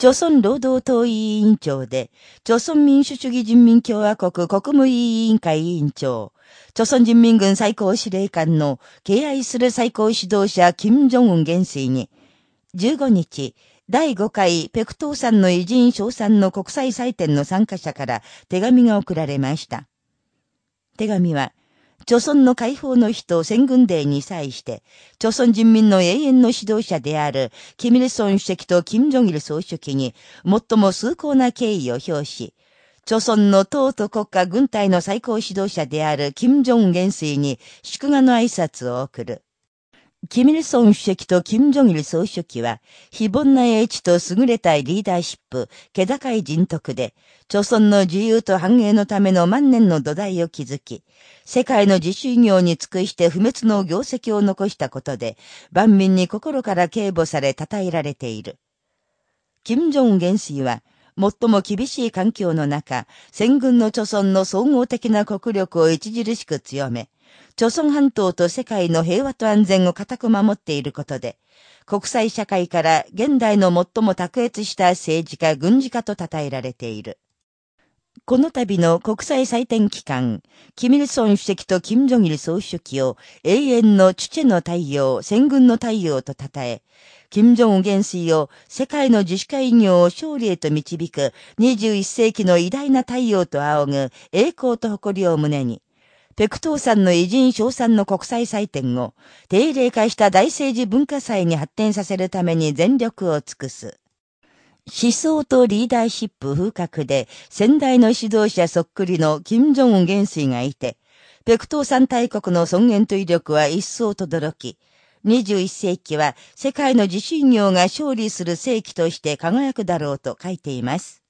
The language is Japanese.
朝鮮労働党委員長で、朝鮮民主主義人民共和国国務委員会委員長、朝鮮人民軍最高司令官の敬愛する最高指導者金正恩元帥に、15日、第5回ペクトーさんの偉人賞賛の国際祭典の参加者から手紙が送られました。手紙は、朝鮮の解放の日と戦軍デーに際して、朝鮮人民の永遠の指導者である、キミルソン主席とキム・ジョギル総書記に、最も崇高な敬意を表し、朝鮮の党と国家軍隊の最高指導者であるキム・ジョン元帥に祝賀の挨拶を送る。キミルソン主席とキム・ジョギル総書記は、非凡な英知と優れたリーダーシップ、気高い人徳で、朝鮮の自由と繁栄のための万年の土台を築き、世界の自主業に尽くして不滅の業績を残したことで、万民に心から警護され称えられている。キム・ジョン元帥は、最も厳しい環境の中、戦軍の貯村の総合的な国力を著しく強め、朝鮮半島と世界の平和と安全を固く守っていることで、国際社会から現代の最も卓越した政治家、軍事家と称えられている。この度の国際祭典期間、キミルソン主席とキム・ジョギル総書記を永遠のチュチェの太陽、戦軍の太陽と称え、キム・ジョン元帥を世界の自主化医業を勝利へと導く21世紀の偉大な太陽と仰ぐ栄光と誇りを胸に、ペクトーさんの偉人賞賛の国際祭典を定例化した大政治文化祭に発展させるために全力を尽くす。思想とリーダーシップ風格で先代の指導者そっくりの金正恩元帥がいて、北東三大国の尊厳と威力は一層とどろき、21世紀は世界の自信業が勝利する世紀として輝くだろうと書いています。